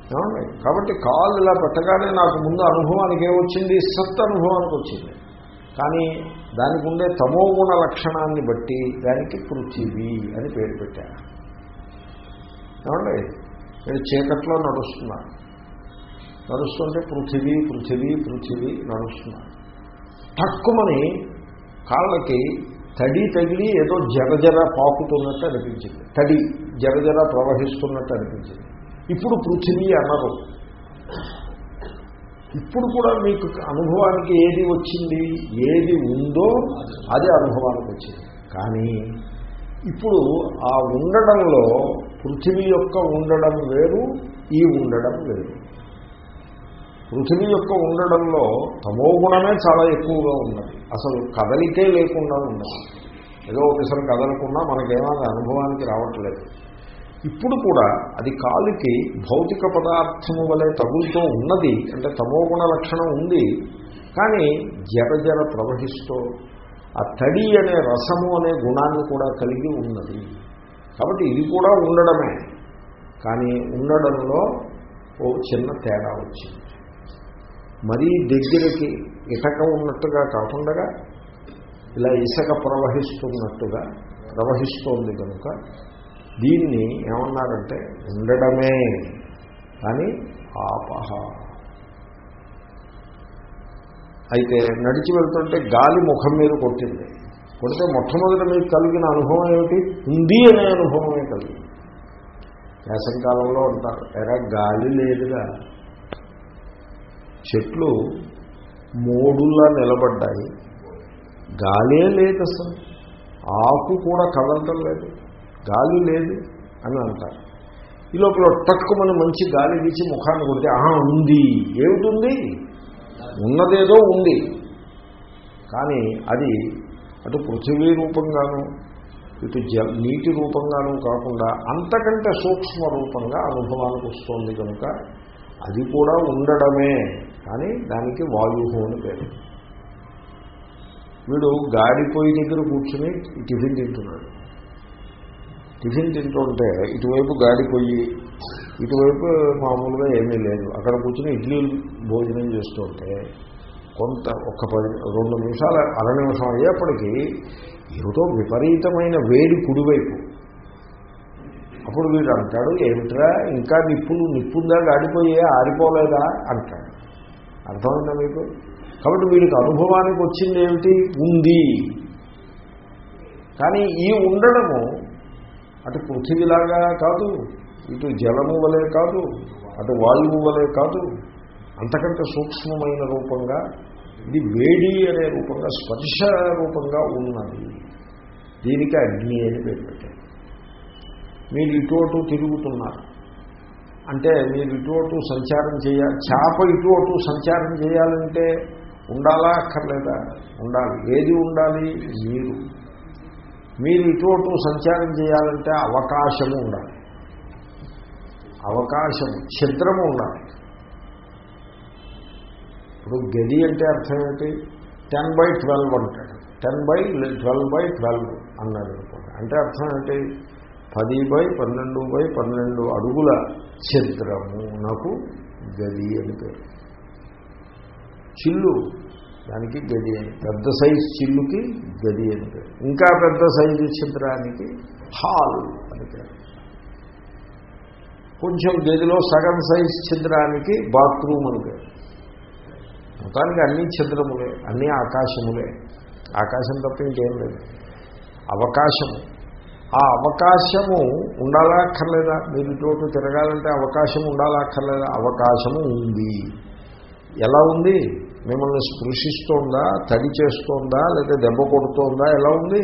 ఏమండి కాబట్టి కాళ్ళు ఇలా పెట్టగానే నాకు ముందు అనుభవానికి ఏమొచ్చింది? సత్ అనుభవానికి వచ్చింది. కానీ దానికి ఉండే తమోగుణ లక్షణాన్ని బట్టి దానికి పృథివీ అని పేరు పెట్టారు. ఏమండి? మీరు చీకట్లో నడుస్తున్నారు. నడుస్తుంటే పృథివీ పృథివీ పృథివీ నడుస్తున్నారు. తక్కువని కాళ్ళకి తడి తగిలి ఏదో జరజర పాకుతున్నట్టు అనిపించింది. తడి జరజర ప్రవహిస్తున్నట్టు అనిపించింది. ఇప్పుడు పృథివీ అన్నారు ఇప్పుడు కూడా మీకు అనుభవానికి ఏది వచ్చింది? ఏది ఉందో అదే అనుభవానికి వచ్చింది. కానీ ఇప్పుడు ఆ ఉండడంలో పృథివీ యొక్క ఉండడం వేరు ఈ ఉండడం వేరు. పృథివీ యొక్క ఉండడంలో తమో గుణమే చాలా ఎక్కువగా ఉన్నది. అసలు కదలికే లేకుండా ఉన్నది ఏదో ఒకసారి కదలకుండా మనకేమైనా అనుభవానికి రావట్లేదు. ఇప్పుడు కూడా అది కాలుకి భౌతిక పదార్థము వలె తగులుతూ ఉన్నది అంటే తమోగుణ లక్షణం ఉంది కానీ జర జర ప్రవహిస్తూ ఆ తడి అనే రసము అనే గుణాన్ని కూడా కలిగి ఉన్నది. కాబట్టి ఇది కూడా ఉండడమే. కానీ ఉండడంలో ఓ చిన్న తేడా వచ్చింది. మరీ దగ్గరికి ఇటక ఉన్నట్టుగా కాకుండా ఇలా ఇసక ప్రవహిస్తున్నట్టుగా ప్రవహిస్తోంది కనుక దీన్ని ఏమన్నారంటే ఉండడమే కానీ ఆపహ. అయితే నడిచి వెళ్తుంటే గాలి ముఖం మీద కొట్టింది. కొడితే మొట్టమొదటి మీకు కలిగిన అనుభవం ఏమిటి? ఉంది అనే అనుభవమే కలిగింది. వేసవికాలంలో ఉంటారు ఎరా గాలి లేదుగా చెట్లు మోడుల్లా నిలబడ్డాయి. గాలే లేదు అసలు. ఆకు కూడా కదలటం లేదు. గాలి లేదు అని అంటారు. ఈ లోపల మనం మంచి గాలి తీసి ముఖాన్ని కొడితే ఆహా ఉంది. ఏమిటుంది? ఉన్నదేదో ఉంది. కానీ అది అటు పృథివీ రూపంగాను ఇటు జ నీటి రూపంగాను కాకుండా అంతకంటే సూక్ష్మ రూపంగా అనుభవానికి వస్తుంది కనుక అది కూడా ఉండడమే. కానీ దానికి వాయువు అని పేరు. వీడు గాడిపోయి దగ్గర కూర్చుని టిఫిన్ తింటున్నాడు. టిఫిన్ తింటుంటే ఇటువైపు గాడిపోయి ఇటువైపు మామూలుగా ఏమీ లేదు. అక్కడ కూర్చుని ఇడ్లీ భోజనం చేస్తుంటే కొంత ఒక పది రెండు నిమిషాలు అర నిమిషం అయ్యేప్పటికీ ఏమిటో విపరీతమైన వేడి కుడివైపు. అప్పుడు వీడు అంటాడు ఏమిట్రా ఇంకా నిప్పులు నిప్పుందా గాడిపోయే ఆరిపోలేదా? అంటాడు. అర్థమైందా మీకు? కాబట్టి వీడికి అనుభవానికి వచ్చింది ఏమిటి ఉంది. కానీ ఈ ఉండడము అటు పృథివీలాగా కాదు ఇటు జలము వలె కాదు అటు వాయువు వలె కాదు అంతకంటే సూక్ష్మమైన రూపంగా ఇది వేడి అనే రూపంగా స్పర్శ రూపంగా ఉన్నది. దీనికి అగ్ని అని పేరు పెట్టారు. మీరు ఇటు అటు తిరుగుతున్నారు. అంటే మీరు ఇటు అటు సంచారం చేయాలి చేప ఇటు అటు సంచారం చేయాలంటే ఉండాలా అక్కర్లేదా? ఉండాలి. ఏది ఉండాలి? మీరు మీరు ఇటు అటు సంచారం చేయాలంటే అవకాశము ఉండాలి. అవకాశం ఛిద్రము ఉండాలి. ఇప్పుడు గది అంటే అర్థం ఏంటి? టెన్ బై ట్వెల్వ్ అంటాడు. Ten by twelve by twelve అన్నాడు అనుకోండి. అంటే అర్థం ఏంటి? పది బై పన్నెండు బై పన్నెండు అడుగుల ఛిద్రము నాకు గది అని పేరు. చిల్లు దానికి గది అని. పెద్ద సైజు చిల్లుకి గది అని పేరు. ఇంకా పెద్ద సైజు చిత్రానికి హాల్ అని పేరు. కొంచెం గదిలో సగం సైజ్ ఛిద్రానికి బాత్రూమ్ అని పేరు. మొత్తానికి అన్ని ఛిద్రములే అన్నీ ఆకాశములే. ఆకాశం తప్ప ఇంకేం లేదు. అవకాశము. ఆ అవకాశము ఉండాలా అక్కర్లేదా? మీరు చోటు తిరగాలంటే అవకాశం ఉండాలా అక్కర్లేదా? అవకాశము ఉంది. ఎలా ఉంది? మిమ్మల్ని స్పృశిస్తోందా తడి చేస్తోందా లేదా దెబ్బ కొడుతోందా ఎలా ఉంది?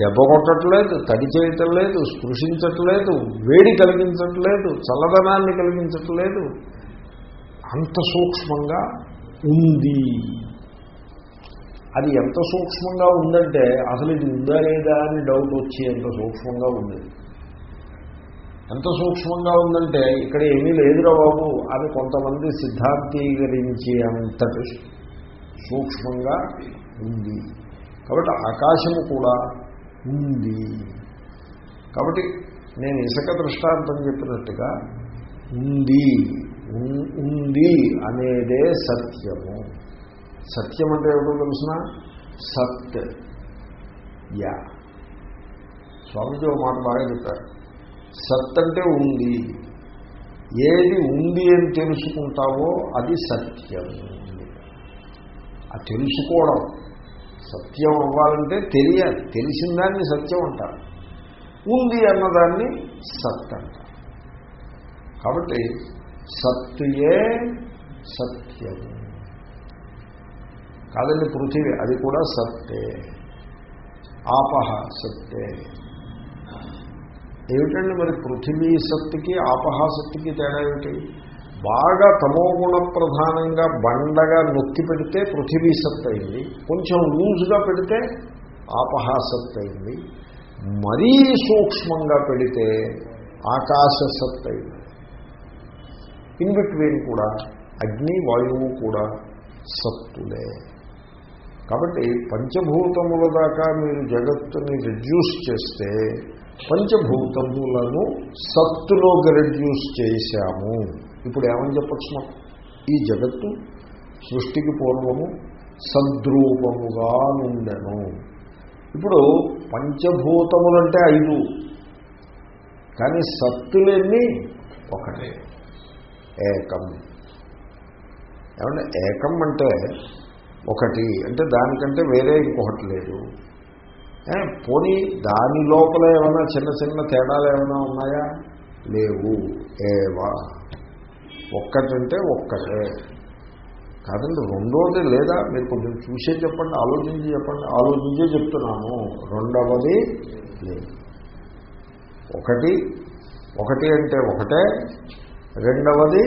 దెబ్బ కొట్టట్లేదు తడి చేయటం లేదు స్పృశించట్లేదు వేడి కలిగించట్లేదు చల్లదనాన్ని కలిగించట్లేదు. అంత సూక్ష్మంగా ఉంది. అది ఎంత సూక్ష్మంగా ఉందంటే అసలు ఇది ఉందా లేదా అని డౌట్ వచ్చి ఎంత సూక్ష్మంగా ఉంది? ఎంత సూక్ష్మంగా ఉందంటే ఇక్కడ ఏమీ లేదురా బాబు అని కొంతమంది సిద్ధాంతీకరించి అంతటి సూక్ష్మంగా ఉంది. కాబట్టి ఆకాశము కూడా ఉంది. కాబట్టి నేను ఇసుక దృష్టాంతం చెప్పినట్టుగా ఉంది ఉంది అనేదే సత్యము. సత్యం అంటే ఏమిటో తెలుసిన? సత్ యా. స్వామిజీ ఒక మాట బాగా చెప్పారు. సత్ అంటే ఉంది. ఏది ఉంది అని తెలుసుకుంటావో అది సత్యం. ఆ తెలుసుకోవడం. సత్యం అవ్వాలంటే తెలియాలి. తెలిసిన దాన్ని సత్యం అంటారు. ఉంది అన్నదాన్ని సత్ అంటారు. కాబట్టి సత్తుయే సత్యం. కాదండి పృథివీ అది కూడా సత్తే. ఆపహ సత్తే. ఏమిటండి మరి పృథివీ సత్తుకి ఆపహాసత్తుకి తేడా ఏమిటి? బాగా తమోగుణ ప్రధానంగా బండగా నొక్కి పెడితే పృథివీ సత్ అయింది. కొంచెం లూజ్గా పెడితే ఆపహ అయింది. మరీ సూక్ష్మంగా పెడితే ఆకాశ సత్ అయింది. ఇన్ బిట్వీన్ కూడా అగ్ని వాయువు కూడా సత్తులే. కాబట్టి పంచభూతముల దాకా మీరు జగత్తుని రెడ్యూస్ చేస్తే పంచభూతములను సత్తులోకి రెడ్యూస్ చేశాము. ఇప్పుడు ఏమని చెప్పచ్చు మనం ఈ జగత్తు సృష్టికి పూర్వము సద్రూపముగా నుండెను. ఇప్పుడు పంచభూతములంటే ఐదు. కానీ సత్తులన్నీ ఒకటే. ఏకం. ఏమంటే ఏకం అంటే ఒకటి. అంటే దానికంటే వేరే ఇంకొకటి లేదు. పోనీ దాని లోపల ఏమైనా చిన్న చిన్న తేడాలు ఏమైనా ఉన్నాయా? లేవు. ఏవా? ఒక్కటంటే ఒక్కటే. కాదండి రెండోది లేదా? మీరు కొంచెం చూసే చెప్పండి ఆలోచించి చెప్పండి. ఆలోచించే చెప్తున్నాను. రెండవది లేదు. ఒకటి ఒకటి అంటే ఒకటే. రెండవది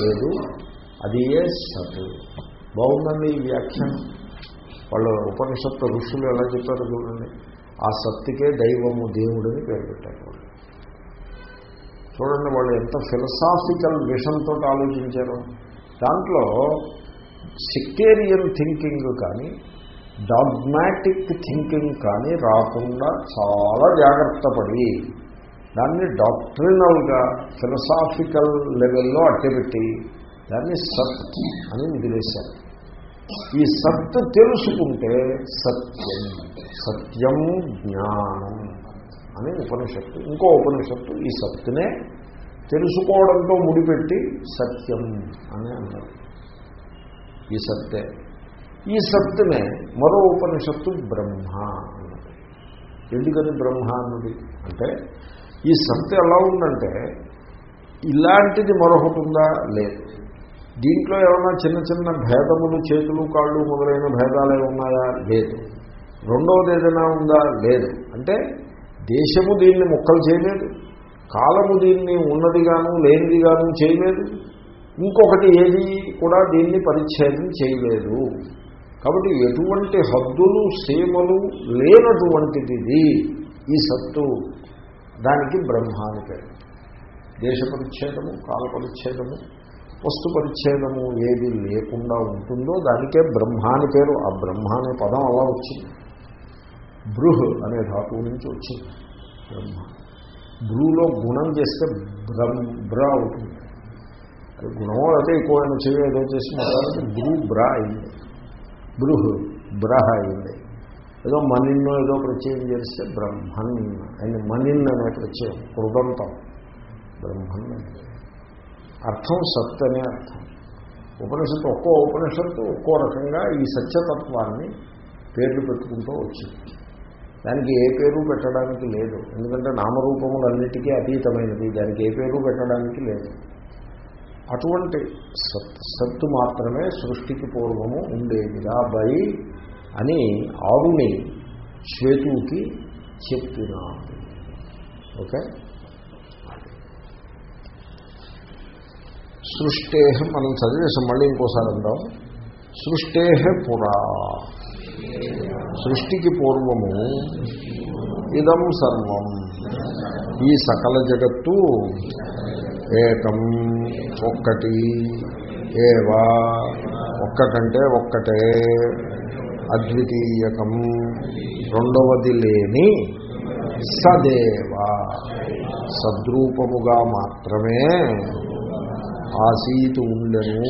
లేదు. అది ఏ సత్ బాగుందండి ఈ వ్యాఖ్యానం. వాళ్ళు ఉపనిషత్తు ఋషులు ఎలా చెప్పారో చూడండి. ఆ సత్తికే దైవము దేవుడని పేరు పెట్టారు వాళ్ళు. చూడండి వాళ్ళు ఎంత ఫిలసాఫికల్ విషన్తో ఆలోచించారు. దాంట్లో సెక్టేరియన్ థింకింగ్ కానీ డాగ్మాటిక్ థింకింగ్ కానీ రాకుండా చాలా జాగ్రత్త పడి దాన్ని డాక్ట్రినల్గా ఫిలసాఫికల్ లెవెల్లో అట్టబెట్టి దాన్ని సత్ అని వదిలేశారు. ఈ సత్ తెలుసుకుంటే సత్యం సత్యం జ్ఞానం అని ఉపనిషత్తు. ఇంకో ఉపనిషత్తు ఈ సత్తునే తెలుసుకోవడంతో ముడిపెట్టి సత్యం అని అన్నారు ఈ సత్తే. ఈ సత్తునే మరో ఉపనిషత్తు బ్రహ్మ అన్నది. ఎందుకని బ్రహ్మ అన్నది? అంటే ఈ సత్తు ఎలా ఉందంటే ఇలాంటిది మరొకటి ఉందా? లేదు. దీంట్లో ఏమైనా చిన్న చిన్న భేదములు చేతులు కాళ్ళు మొదలైన భేదాలు ఉన్నాయా? లేదు. రెండవది ఏదైనా ఉందా? లేదు. అంటే దేశము దీన్ని ముక్కలు చేయలేదు. కాలము దీన్ని ఉన్నదిగాను లేనిదిగాను చేయలేదు. ఇంకొకటి ఏది కూడా దీన్ని పరిచ్ఛేదం చేయలేదు. కాబట్టి ఎటువంటి హద్దులు సీమలు లేనటువంటిది ఇది ఈ సత్తు. దానికి బ్రహ్మ పేరు. దేశ పరిచ్ఛేదము కాల పరిచ్ఛేదము వస్తు పరిచ్ఛేదము ఏది లేకుండా ఉంటుందో దానికే బ్రహ్మ అని పేరు. ఆ బ్రహ్మ అనే పదం అలా వచ్చింది. బృహ్ అనే ధాతువు నుంచి వచ్చింది. బ్రహ్మ. బ్రూలో గుణం చేస్తే బ్రహ్మ బ్ర అవుతుంది. అది గుణమో అయితే ఎక్కువైనా చెవి ఏదో చేసి మొత్తానికి బ్రూ బ్రా అయింది. బృహ్ బ్రహ అయింది. ఏదో మనిన్నో ఏదో ప్రత్యయం చేస్తే బ్రహ్మన్ అయింది మనిన్ అనే ప్రత్యయం. కృదంతం బ్రహ్మన్ అంటే అర్థం సత్ అనే అర్థం. ఉపనిషత్తు ఒక్కో ఉపనిషత్తు ఒక్కో రకంగా ఈ సత్యతత్వాన్ని పేర్లు పెట్టుకుంటూ వచ్చింది. దానికి ఏ పేరు పెట్టడానికి లేదు. ఎందుకంటే నామరూపములన్నిటికీ అతీతమైనది. దానికి ఏ పేరు పెట్టడానికి లేదు. అటువంటి సత్ సత్తు మాత్రమే సృష్టికి పూర్వము ఉండేదిరా బై అని ఆవుని శ్వేతుకి చెప్పినాడు. ఓకే? సృష్టే మనం చదివేసాం మళ్ళీ ఇంకోసారి అందాం. సృష్టే పురా. సృష్టికి పూర్వము ఇదం సర్వం. ఈ సకల జగత్తు ఏకం. ఒక్కటి ఏవా? ఒక్కటంటే ఒక్కటే. అద్వితీయకం. రెండవది లేని సదేవా. సద్రూపముగా మాత్రమే ఆసీతు ఉండెను.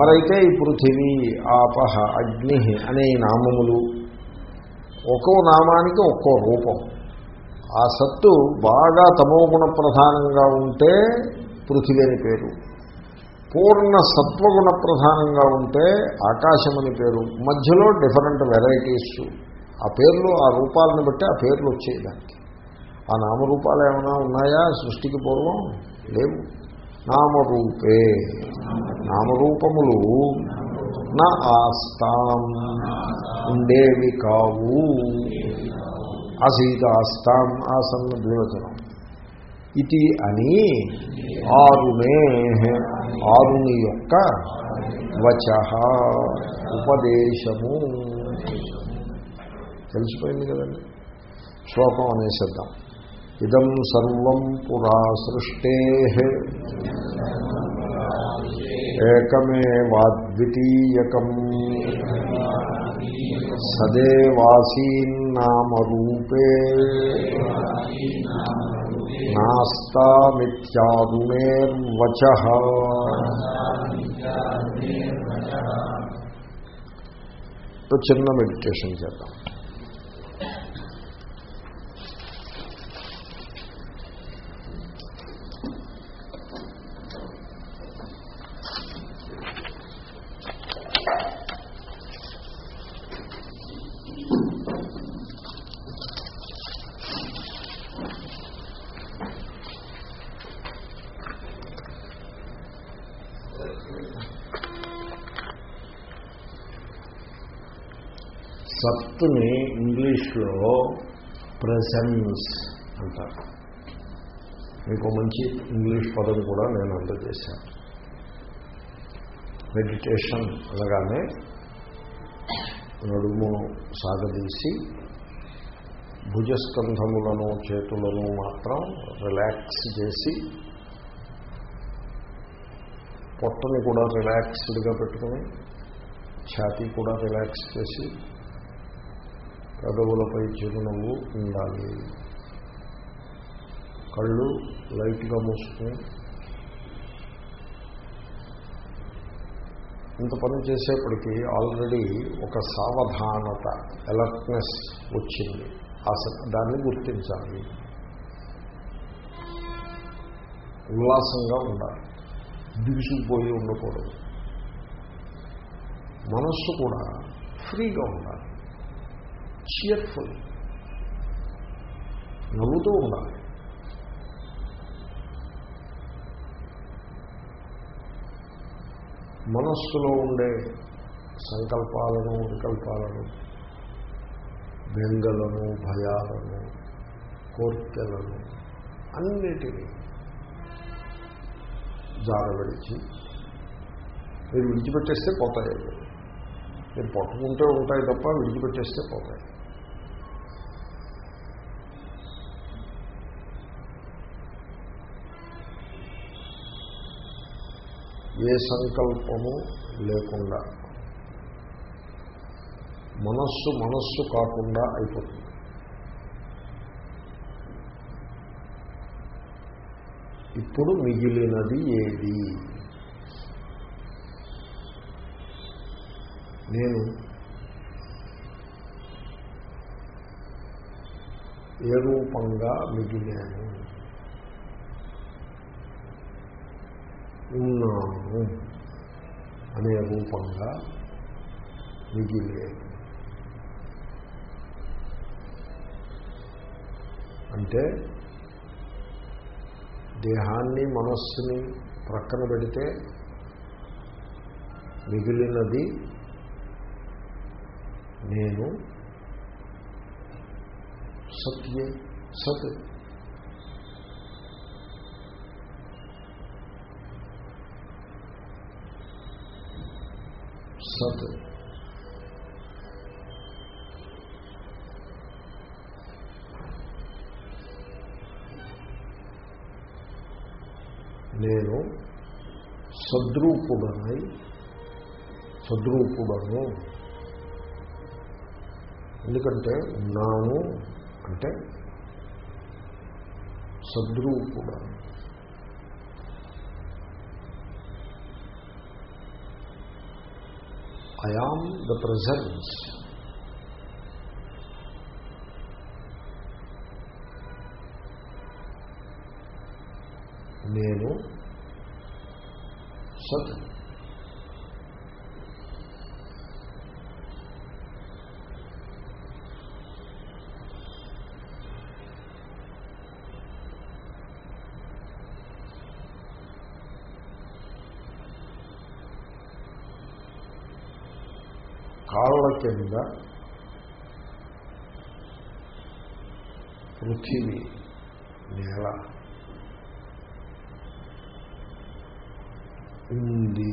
మరైతే ఈ పృథివీ ఆపహ అగ్ని అనే నామములు ఒక్కో నామానికి ఒక్కో రూపం. ఆ సత్తు బాగా తమోగుణ ప్రధానంగా ఉంటే పృథివీ అని పేరు. పూర్ణ సత్వగుణ ప్రధానంగా ఉంటే ఆకాశం అని పేరు. మధ్యలో డిఫరెంట్ వెరైటీస్. ఆ పేర్లు ఆ రూపాలను బట్టి ఆ పేర్లు వచ్చాయి ఆ నామరూపాలు ఏమైనా ఉన్నాయా? సృష్టికి పూర్వం లేవు. నామరూపే. నామరూపములు నా ఆస్తాం. ఉండేవి కావు. అసీత ఆస్తాం ఆసన్న ద్వివచనం ఇది అని ఆరునే ఆరుని యొక్క వచ ఉపదేశము. తెలిసిపోయింది కదండి. శ్లోకం అనేసిద్దాం. ఇదం సర్వం పురా సృష్టే ఏకమేవాద్వితీయకం సదేవాసీన్నామరూపే నాస్తామిత్యాదునేర్వచ చిన్న మెడిటేషన్ చేద్దాం సత్తుని ఇంగ్లీష్లో ప్రజెన్స్ అంటారు. మీకు మంచి ఇంగ్లీష్ పదం కూడా నేను అందజేశాను. మెడిటేషన్ అనగానే నడుము సాగదీసి భుజస్కంధములను చేతులను మాత్రం రిలాక్స్ చేసి పొట్టను కూడా రిలాక్స్డ్గా పెట్టుకుని ఛాతీ కూడా రిలాక్స్ చేసి పెదవులపై చిరునవ్వు ఉండాలి. కళ్ళు లైట్గా మూసుకుని ఇంత పని చేసేప్పటికీ ఆల్రెడీ ఒక సావధానత అలర్ట్నెస్ వచ్చింది. ఆ దాన్ని గుర్తించాలి. ఉల్లాసంగా ఉండాలి. దిగుసుకుపోయి ఉండకూడదు. మనస్సు కూడా ఫ్రీగా ఉండాలి. చియర్ఫుల్ నవ్వుతూ ఉండాలి. మనస్సులో ఉండే సంకల్పాలను వికల్పాలను బెంగలను భయాలను కోరికలను అన్నిటినీ జారబడిచి మీరు విడిచిపెట్టేస్తే పోతాయి మీరు పట్టుకుంటే ఉంటాయి తప్ప విడిచిపెట్టేస్తే పోతాయి. ఏ సంకల్పము లేకుండా. మనస్సు మనస్సు కాకుండా అయిపోతుంది. ఇప్పుడు మిగిలినది ఏది? నేను ఏ రూపంగా మిగిలాను? ఉన్నాను అనే రూపంగా మిగిలేదు. అంటే దేహాన్ని మనస్సుని ప్రక్కన పెడితే మిగిలినది నేను సత్యే సత్ సత్ నేను సద్రూపుడనై సద్రూపుడను. ఎందుకంటే ఉన్నాను అంటే సద్రూపుడను. ఐ ఆమ్ ద ప్రజెన్స్ నేను సత్ కాళ్ళ కింద పృథివీ నేల ఉంది.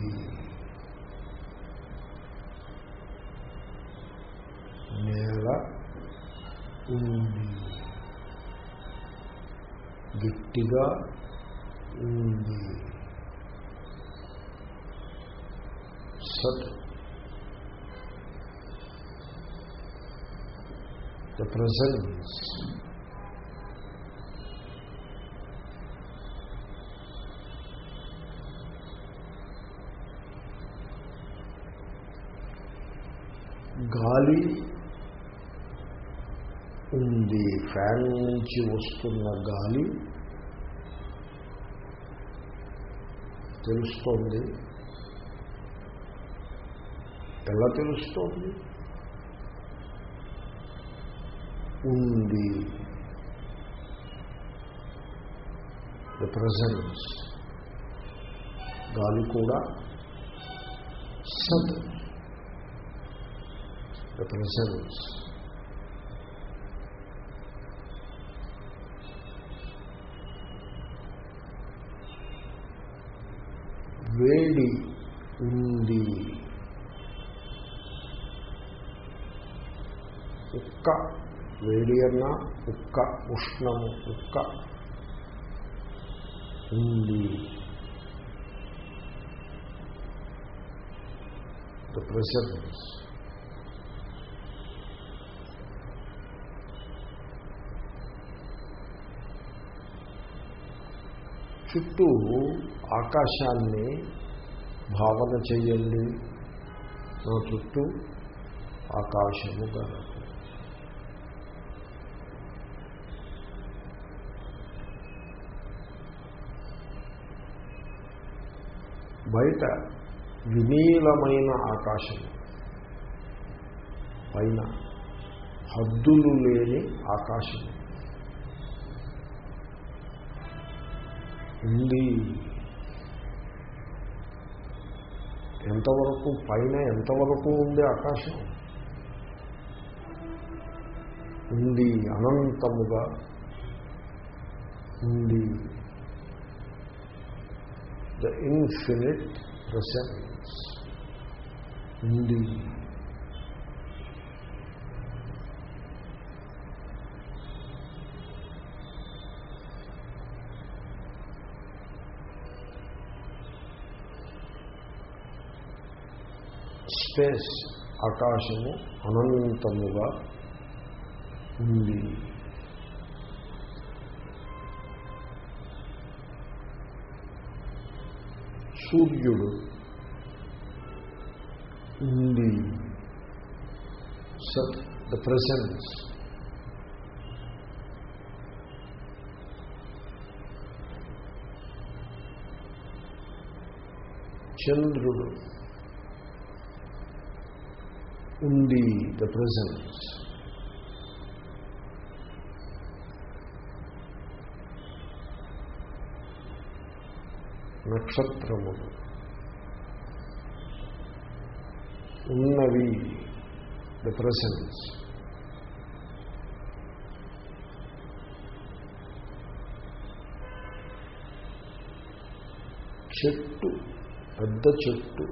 నేల ఉంది. గట్టిగా ఉంది. సత్ the presence. గాలి ఉంది ఫ్యాన్ నుంచి వస్తున్న గాలి తెలుస్తోంది. ఎలా తెలుస్తోంది? ఉంది. ద ప్రజెన్స్ గాలి కూడా సత్. ద ప్రజెన్స్ వేడి ఉంది. ఒక్క వేడి అన్న ఉక్క ఉష్ణము ఉక్క ఉంది. ద చుట్టూ ఆకాశాన్ని భావన చేయండి. నా చుట్టూ ఆకాశము గలదు బయట వినీలమైన ఆకాశం. పైన హద్దులు లేని ఆకాశం. ఉంది. ఎంతవరకు పైన ఎంతవరకు ఉంది ఆకాశం? ఉంది అనంతముగా ఉంది. ద ఇన్ఫినిట్ ప్రసెన్స్ ఉంది స్పేస్ ఆకాశము అనంతముగా ఉంది సూర్యుడు ఉంది సత్ ద ప్రజెన్స్ చంద్రుడు ఉంది ద ప్రజెన్స్ నక్షత్రములు ఉన్నవి ద ప్రసెన్స్. చెట్టు పెద్ద చెట్టు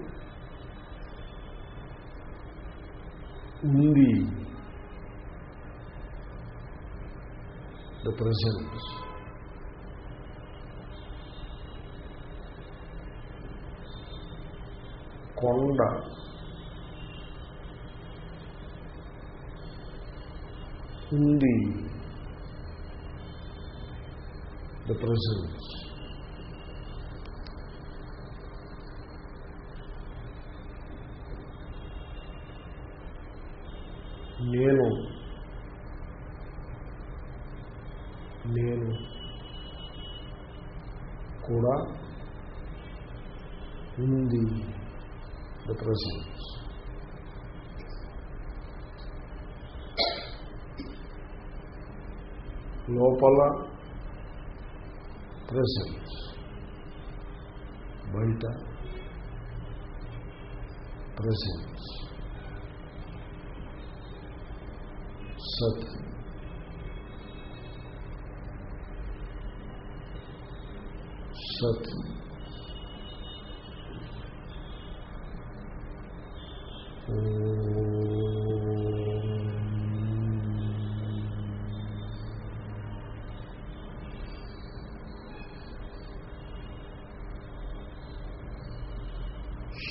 ఉంది. The presence. కొండ. ఉంది. ద ప్రజెన్స్ నేను నేను కూడా ఉంది ద ప్రజెన్స్ లోపల ప్రజెన్స్ బయట ప్రజెన్స్ సత్ సత్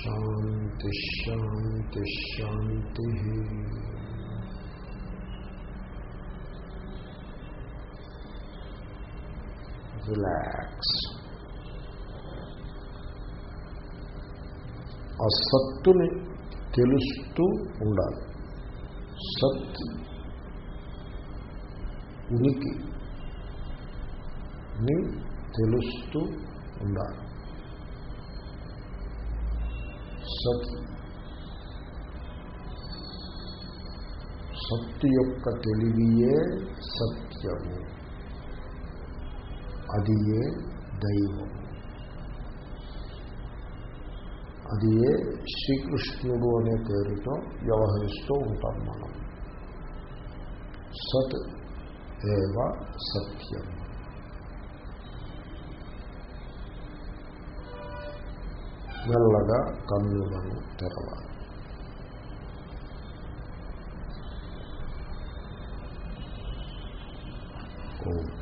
శాంతి శాంతి శాంతి రిలాక్స్ ఆ సత్తుని తెలుస్తూ ఉండాలి. సత్ ఉనికి తెలుస్తూ ఉండాలి. సత్ సత్తు యొక్క తెలివియే సత్యము. అది ఏ దైవం అది ఏ శ్రీకృష్ణుడు అనే పేరుతో వ్యవహరిస్తూ ఉంటాం మనం. సత్ ఏవ సత్యం మెల్లగా కన్నులను తెరవాలి. ఓం.